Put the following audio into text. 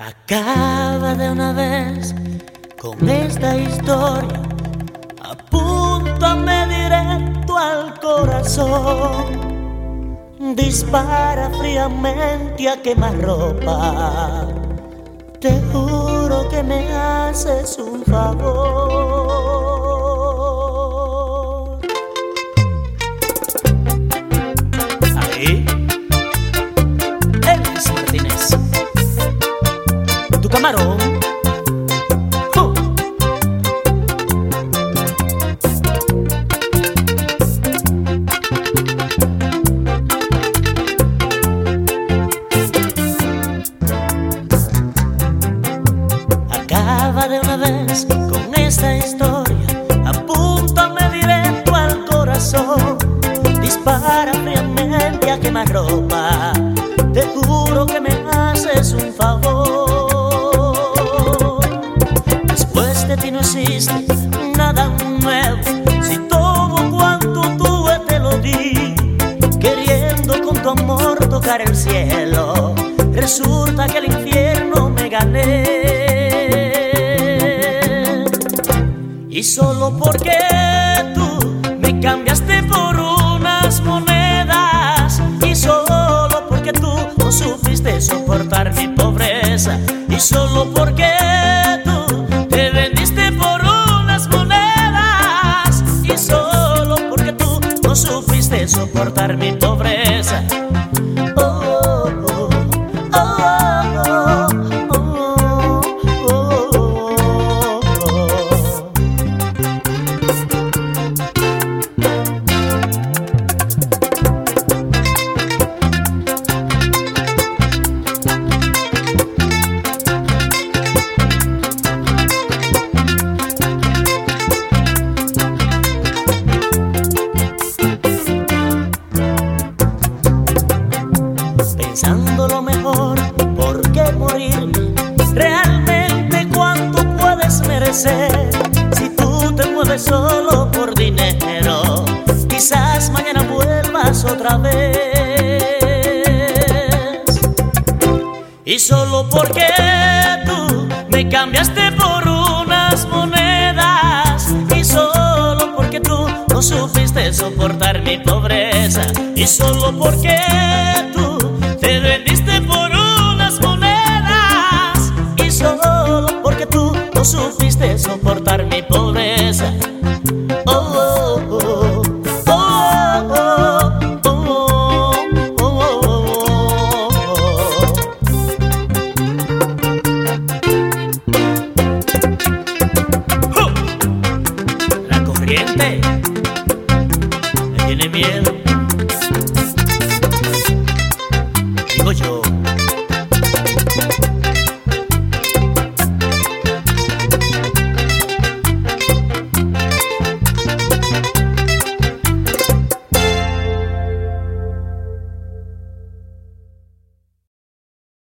Acaba de una vez con esta historia, apúntame directo al corazón, dispara fríamente a quemar ropa, te juro que me haces un favor. Tu camarón. Acaba de una vez con esta historia, apúntame directo al corazón, dispara fríamente a quemar ropa, si todo cuanto tuve te lo di, queriendo con tu amor tocar el cielo, resulta que el infierno me gané. Y solo porque tú me cambiaste por unas monedas Y solo porque tú no supiste soportar mi pobreza Y solo porque supiste soportar mi pobreza pensando lo mejor, ¿por qué morir? Realmente cuánto puedes merecer si tú te mueves solo por dinero. Quizás mañana vuelvas otra vez. Y solo porque tú me cambiaste por unas monedas y solo porque tú no supiste soportar mi pobreza y solo porque tú